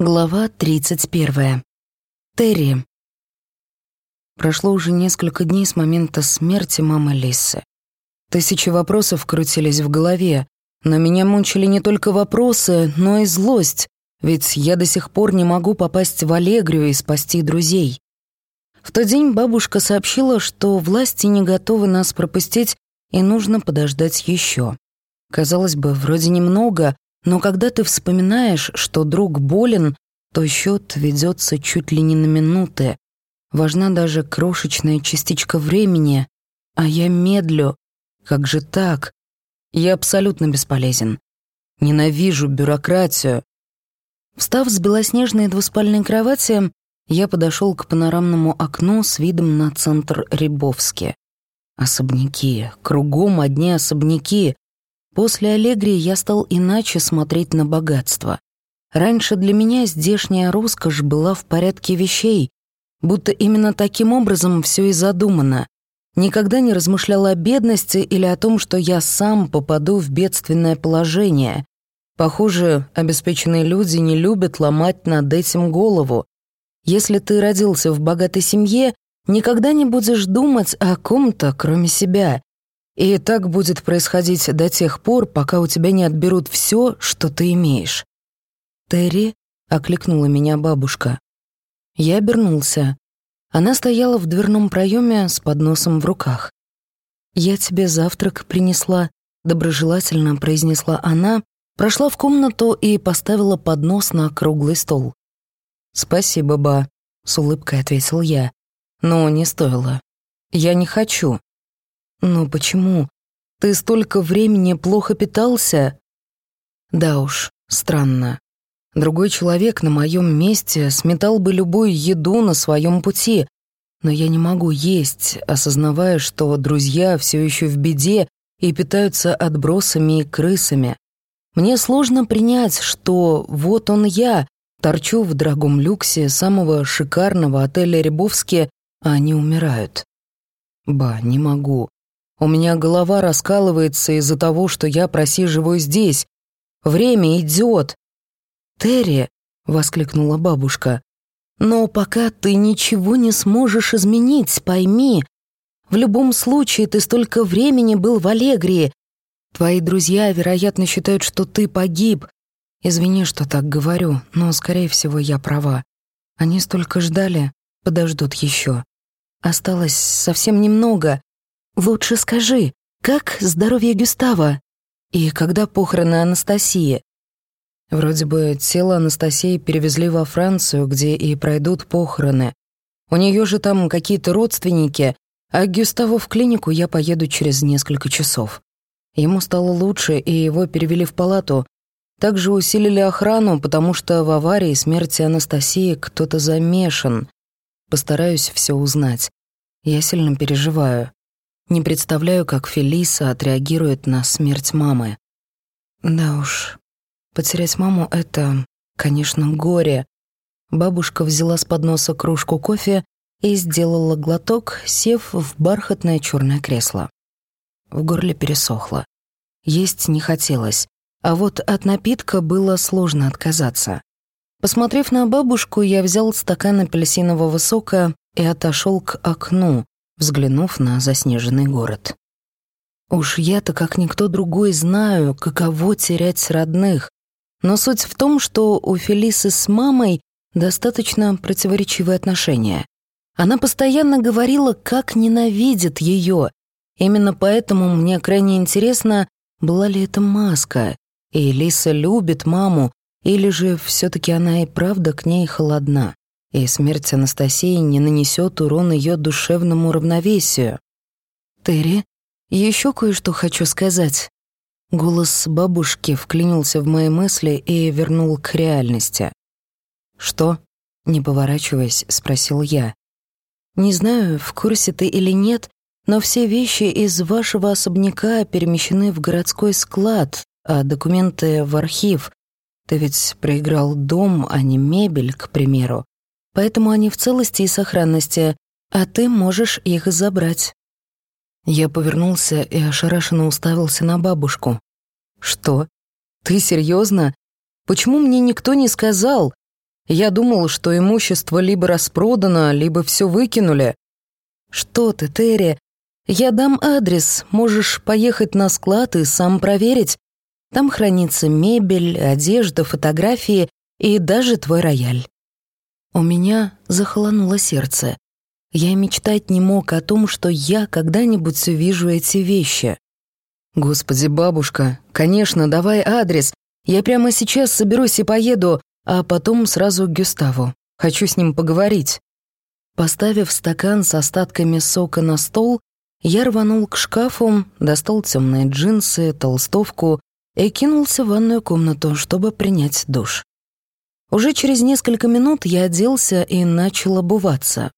Глава 31. Терри. Прошло уже несколько дней с момента смерти мамы Лисы. Тысячи вопросов крутились в голове, но меня мучили не только вопросы, но и злость, ведь я до сих пор не могу попасть в Аллегрию и спасти друзей. В тот день бабушка сообщила, что власти не готовы нас пропустить и нужно подождать еще. Казалось бы, вроде немного, но когда ты вспоминаешь, что друг болен, то счет ведется чуть ли не на минуты. Важна даже крошечная частичка времени, а я медлю. Как же так? Я абсолютно бесполезен. Ненавижу бюрократию. Встав с белоснежной двуспальной кровати, я подошел к панорамному окну с видом на центр Рябовски. Особняки, кругом одни особняки, После Аллегрии я стал иначе смотреть на богатство. Раньше для меня здешняя роскошь была в порядке вещей, будто именно таким образом все и задумано. Никогда не размышлял о бедности или о том, что я сам попаду в бедственное положение. Похоже, обеспеченные люди не любят ломать над этим голову. Если ты родился в богатой семье, никогда не будешь думать о ком-то, кроме себя. И так будет происходить до тех пор, пока у тебя не отберут все, что ты имеешь. «Терри?» — окликнула меня бабушка. Я обернулся. Она стояла в дверном проеме с подносом в руках. «Я тебе завтрак принесла», — доброжелательно произнесла она, прошла в комнату и поставила поднос на круглый стол. «Спасибо, ба», — с улыбкой ответил я. «Но не стоило. Я не хочу». «Но почему? Ты столько времени плохо питался?» «Да уж, странно. Другой человек на моем месте сметал бы любую еду на своем пути, но я не могу есть, осознавая, что друзья все еще в беде и питаются отбросами и крысами. Мне сложно принять, что вот он я, торчу в дорогом люксе самого шикарного отеля Рябовски, а они умирают. Ба, не могу. У меня голова раскалывается из-за того, что я просиживаю здесь. Время идет. «Терри!» — воскликнула бабушка. «Но пока ты ничего не сможешь изменить, пойми. В любом случае, ты столько времени был в Аллегрии. Твои друзья, вероятно, считают, что ты погиб. Извини, что так говорю, но, скорее всего, я права. Они столько ждали, подождут еще. Осталось совсем немного. Лучше скажи, как здоровье Гюстава? И когда похороны Анастасии? Вроде бы тело Анастасии перевезли во Францию, где и пройдут похороны. У нее же там какие-то родственники, а к Гюставу в клинику я поеду через несколько часов. Ему стало лучше, и его перевели в палату. Также усилили охрану, потому что в аварии смерти Анастасии кто-то замешан. Постараюсь все узнать. Я сильно переживаю. Не представляю, как Фелиса отреагирует на смерть мамы. Да уж, потерять маму — это, конечно, горе. Бабушка взяла с подноса кружку кофе и сделала глоток, сев в бархатное черное кресло. В горле пересохло. Есть не хотелось, а вот от напитка было сложно отказаться. Посмотрев на бабушку, я взял стакан апельсинового сока и отошел к окну, взглянув на заснеженный город. Уж я-то, как никто другой, знаю, каково терять родных. Но суть в том, что у Фелисы с мамой достаточно противоречивые отношения. Она постоянно говорила, как ненавидит ее. Именно поэтому мне крайне интересно, была ли это маска, и Лиса любит маму, или же все таки она и правда к ней холодна и смерть Анастасии не нанесет урон ее душевному равновесию. «Терри, еще кое-что хочу сказать». Голос бабушки вклинился в мои мысли и вернул к реальности. «Что?» — не поворачиваясь, спросил я. «Не знаю, в курсе ты или нет, но все вещи из вашего особняка перемещены в городской склад, а документы — в архив. Ты ведь проиграл дом, а не мебель, к примеру поэтому они в целости и сохранности, а ты можешь их забрать». Я повернулся и ошарашенно уставился на бабушку. «Что? Ты серьезно? Почему мне никто не сказал? Я думал, что имущество либо распродано, либо все выкинули. Что ты, Терри? Я дам адрес, можешь поехать на склад и сам проверить. Там хранится мебель, одежда, фотографии и даже твой рояль. У меня захолонуло сердце. Я мечтать не мог о том, что я когда-нибудь увижу эти вещи. Господи, бабушка, конечно, давай адрес. Я прямо сейчас соберусь и поеду, а потом сразу к Гюставу. Хочу с ним поговорить. Поставив стакан с остатками сока на стол, я рванул к шкафу, достал темные джинсы, толстовку и кинулся в ванную комнату, чтобы принять душ. Уже через несколько минут я оделся и начал обуваться.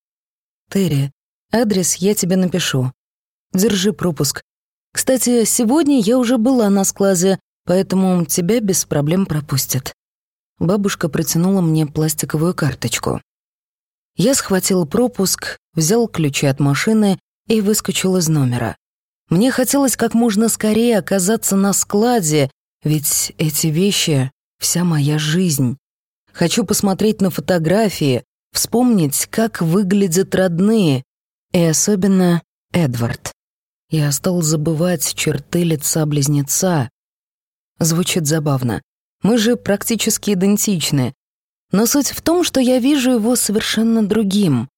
«Терри, адрес я тебе напишу. Держи пропуск. Кстати, сегодня я уже была на складе, поэтому тебя без проблем пропустят». Бабушка протянула мне пластиковую карточку. Я схватил пропуск, взял ключи от машины и выскочил из номера. Мне хотелось как можно скорее оказаться на складе, ведь эти вещи — вся моя жизнь. Хочу посмотреть на фотографии, вспомнить, как выглядят родные, и особенно Эдвард. Я стал забывать черты лица близнеца. Звучит забавно. Мы же практически идентичны. Но суть в том, что я вижу его совершенно другим.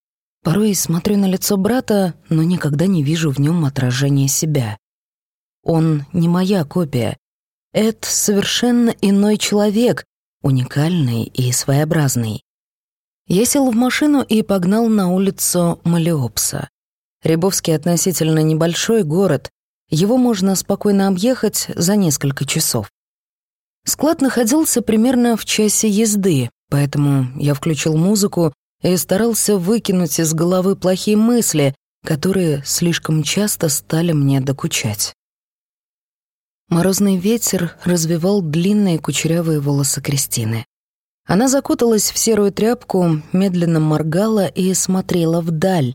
Порой смотрю на лицо брата, но никогда не вижу в нем отражения себя. Он не моя копия. Эд совершенно иной человек, уникальный и своеобразный. Я сел в машину и погнал на улицу Малиопса. Рябовский относительно небольшой город, его можно спокойно объехать за несколько часов. Склад находился примерно в часе езды, поэтому я включил музыку и старался выкинуть из головы плохие мысли, которые слишком часто стали мне докучать. Морозный ветер развивал длинные кучерявые волосы Кристины. Она закуталась в серую тряпку, медленно моргала и смотрела вдаль.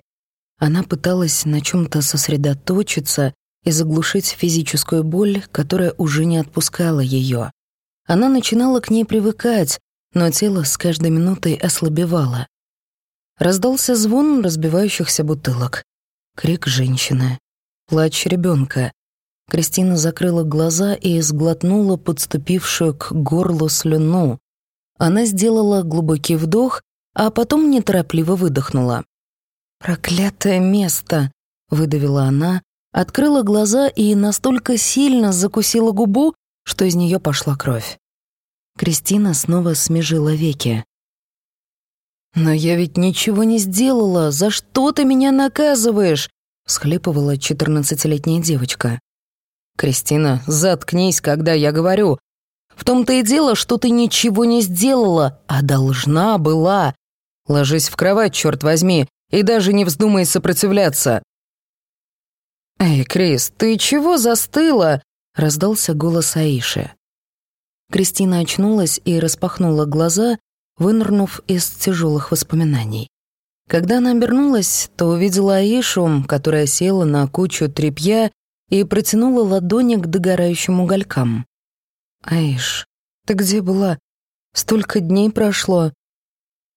Она пыталась на чем-то сосредоточиться и заглушить физическую боль, которая уже не отпускала ее. Она начинала к ней привыкать, но тело с каждой минутой ослабевало. Раздался звон разбивающихся бутылок. Крик женщины. Плач ребенка. Кристина закрыла глаза и сглотнула подступившую к горлу слюну. Она сделала глубокий вдох, а потом неторопливо выдохнула. «Проклятое место!» — выдавила она, открыла глаза и настолько сильно закусила губу, что из нее пошла кровь. Кристина снова смежила веки. «Но я ведь ничего не сделала! За что ты меня наказываешь?» — всхлипывала четырнадцатилетняя девочка. «Кристина, заткнись, когда я говорю. В том-то и дело, что ты ничего не сделала, а должна была. Ложись в кровать, черт возьми, и даже не вздумай сопротивляться». «Эй, Крис, ты чего застыла?» — раздался голос Аиши. Кристина очнулась и распахнула глаза, вынырнув из тяжелых воспоминаний. Когда она обернулась, то увидела Аишу, которая села на кучу тряпья и протянула ладони к догорающим уголькам. «Аиш, ты где была? Столько дней прошло».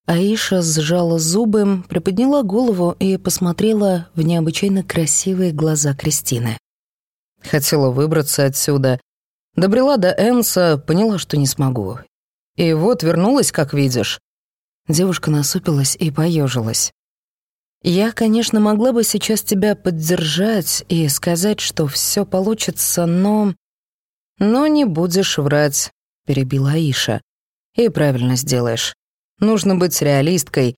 Аиша сжала зубы, приподняла голову и посмотрела в необычайно красивые глаза Кристины. Хотела выбраться отсюда. Добрела до Энса, поняла, что не смогу. И вот вернулась, как видишь. Девушка насупилась и поежилась. Я, конечно, могла бы сейчас тебя поддержать и сказать, что все получится, но... Но не будешь врать, перебила Аиша. И правильно сделаешь. Нужно быть реалисткой.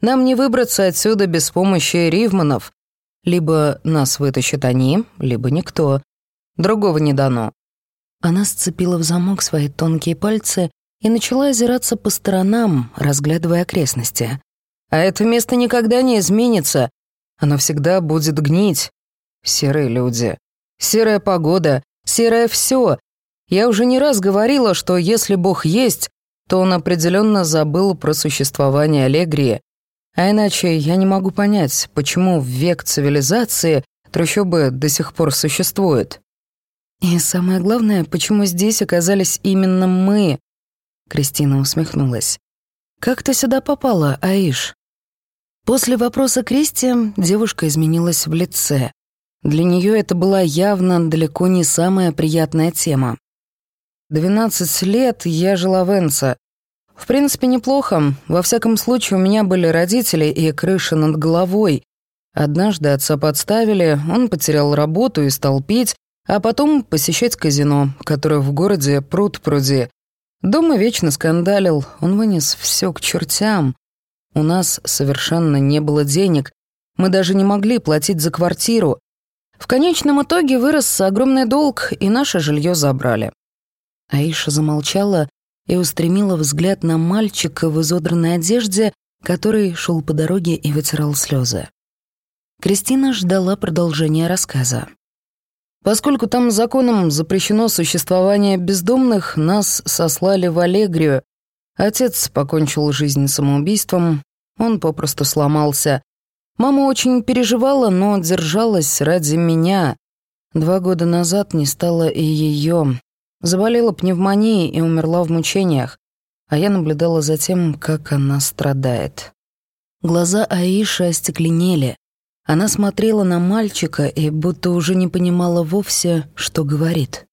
Нам не выбраться отсюда без помощи ривманов. Либо нас вытащат они, либо никто. Другого не дано. Она сцепила в замок свои тонкие пальцы и начала озираться по сторонам, разглядывая окрестности. А это место никогда не изменится. Оно всегда будет гнить. Серые люди. Серая погода. Серое все. Я уже не раз говорила, что если Бог есть, то он определенно забыл про существование Аллегрии. А иначе я не могу понять, почему в век цивилизации трущобы до сих пор существуют. И самое главное, почему здесь оказались именно мы. Кристина усмехнулась. как ты сюда попала, Аиш?» После вопроса Кристи девушка изменилась в лице. Для нее это была явно далеко не самая приятная тема. «Двенадцать лет я жила в Энце. В принципе, неплохо. Во всяком случае, у меня были родители и крыша над головой. Однажды отца подставили, он потерял работу и стал пить, а потом посещать казино, которое в городе пруд-пруди. Дома вечно скандалил, он вынес все к чертям. У нас совершенно не было денег, мы даже не могли платить за квартиру. В конечном итоге вырос огромный долг, и наше жилье забрали. Аиша замолчала и устремила взгляд на мальчика в изодранной одежде, который шел по дороге и вытирал слезы. Кристина ждала продолжения рассказа. Поскольку там законом запрещено существование бездомных, нас сослали в Аллегрию. Отец покончил жизнь самоубийством, он попросту сломался. Мама очень переживала, но держалась ради меня. Два года назад не стало и ее. Заболела пневмонией и умерла в мучениях, а я наблюдала за тем, как она страдает. Глаза Аиши остекленели. Она смотрела на мальчика и будто уже не понимала вовсе, что говорит.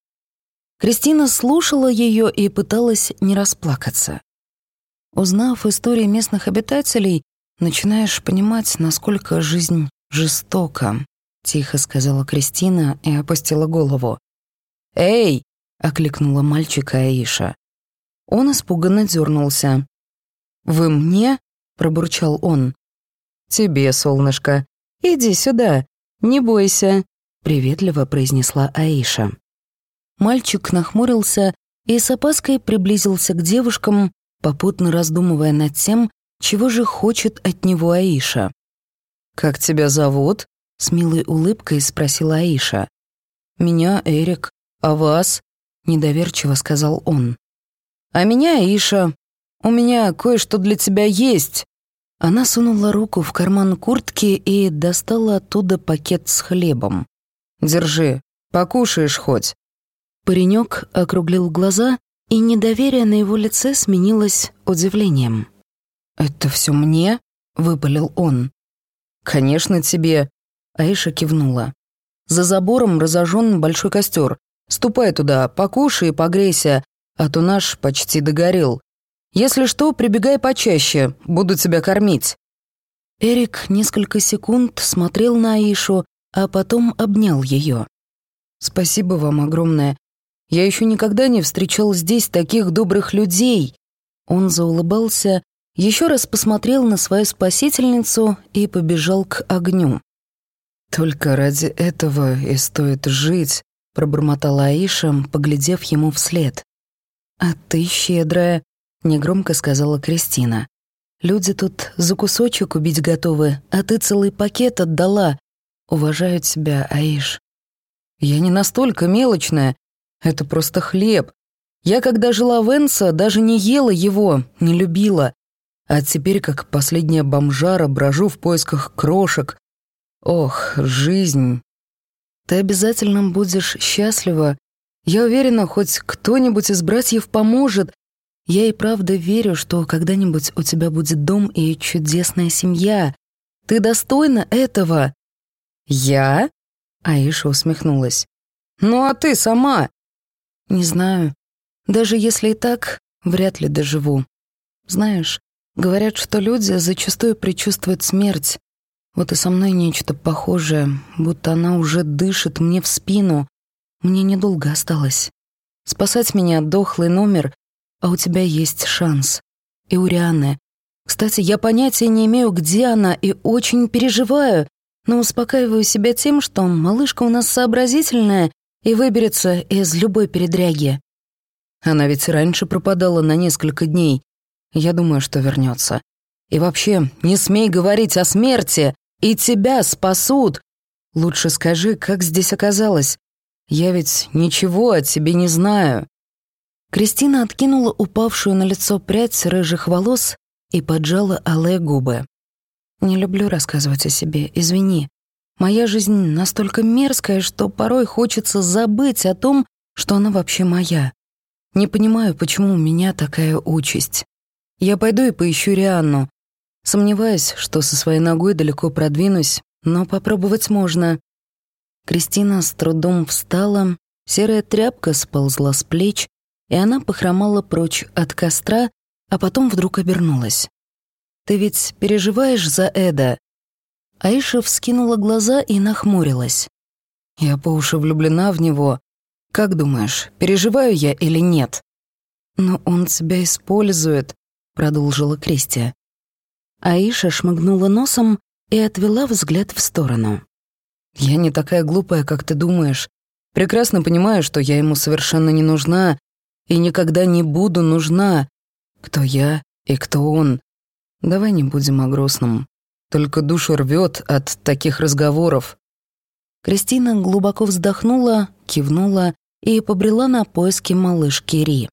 Кристина слушала ее и пыталась не расплакаться. Узнав истории местных обитателей, начинаешь понимать, насколько жизнь жестока, тихо сказала Кристина и опустила голову. «Эй!» — окликнула мальчика Аиша. Он испуганно дернулся. «Вы мне?» — пробурчал он. «Тебе, солнышко», «Иди сюда, не бойся», — приветливо произнесла Аиша. Мальчик нахмурился и с опаской приблизился к девушкам, попутно раздумывая над тем, чего же хочет от него Аиша. «Как тебя зовут?» — с милой улыбкой спросила Аиша. «Меня Эрик, а вас?» — недоверчиво сказал он. «А меня Аиша. У меня кое-что для тебя есть», она сунула руку в карман куртки и достала оттуда пакет с хлебом. «Держи, покушаешь хоть». Паренек округлил глаза, и недоверие на его лице сменилось удивлением. «Это все мне?» — выпалил он. «Конечно тебе», — Аиша кивнула. «За забором разожжен большой костер. Ступай туда, покушай и погрейся, а то наш почти догорел. Если что, прибегай почаще, буду тебя кормить». Эрик несколько секунд смотрел на Аишу, а потом обнял ее. «Спасибо вам огромное. Я еще никогда не встречал здесь таких добрых людей». Он заулыбался, еще раз посмотрел на свою спасительницу и побежал к огню. «Только ради этого и стоит жить», — пробормотала Аиша, поглядев ему вслед. «А ты щедрая», негромко сказала Кристина. Люди тут за кусочек убить готовы, а ты целый пакет отдала. Уважают тебя, Аиш. Я не настолько мелочная. Это просто хлеб. Я, когда жила в Энса, даже не ела его, не любила. А теперь, как последняя бомжара, брожу в поисках крошек. Ох, жизнь. Ты обязательно будешь счастлива. Я уверена, хоть кто-нибудь из братьев поможет, я и правда верю, что когда-нибудь у тебя будет дом и чудесная семья. Ты достойна этого». «Я?» — Аиша усмехнулась. «Ну а ты сама?» «Не знаю. Даже если и так, вряд ли доживу. Знаешь, говорят, что люди зачастую предчувствуют смерть. Вот и со мной нечто похожее, будто она уже дышит мне в спину. Мне недолго осталось. Спасать меня дохлый номер а у тебя есть шанс. И у Рианы. Кстати, я понятия не имею, где она, и очень переживаю, но успокаиваю себя тем, что малышка у нас сообразительная и выберется из любой передряги. Она ведь раньше пропадала на несколько дней. Я думаю, что вернется. И вообще, не смей говорить о смерти, и тебя спасут. Лучше скажи, как здесь оказалось. Я ведь ничего о тебе не знаю. Кристина откинула упавшую на лицо прядь рыжих волос и поджала алые губы. «Не люблю рассказывать о себе, извини. Моя жизнь настолько мерзкая, что порой хочется забыть о том, что она вообще моя. Не понимаю, почему у меня такая участь. Я пойду и поищу Рианну. Сомневаюсь, что со своей ногой далеко продвинусь, но попробовать можно. Кристина с трудом встала, серая тряпка сползла с плеч, и она похромала прочь от костра, а потом вдруг обернулась. «Ты ведь переживаешь за Эда?» Аиша вскинула глаза и нахмурилась. «Я по уши влюблена в него. Как думаешь, переживаю я или нет?» «Но он тебя использует», — продолжила Кристия. Аиша шмыгнула носом и отвела взгляд в сторону. «Я не такая глупая, как ты думаешь. Прекрасно понимаю, что я ему совершенно не нужна и никогда не буду нужна. Кто я и кто он. Давай не будем о грустном. Только душу рвет от таких разговоров». Кристина глубоко вздохнула, кивнула и побрела на поиски малышки Ри.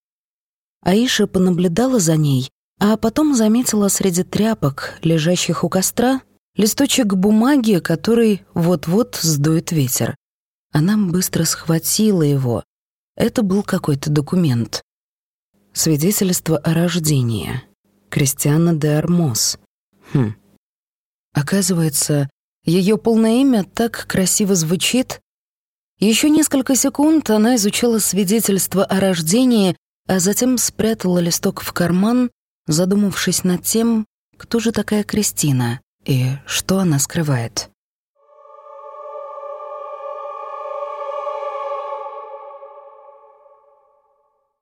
Аиша понаблюдала за ней, а потом заметила среди тряпок, лежащих у костра, листочек бумаги, который вот-вот сдует ветер. Она быстро схватила его. Это был какой-то документ. Свидетельство о рождении. Кристиана де Армос. Хм. Оказывается, ее полное имя так красиво звучит. Еще несколько секунд она изучала свидетельство о рождении, а затем спрятала листок в карман, задумавшись над тем, кто же такая Кристина и что она скрывает.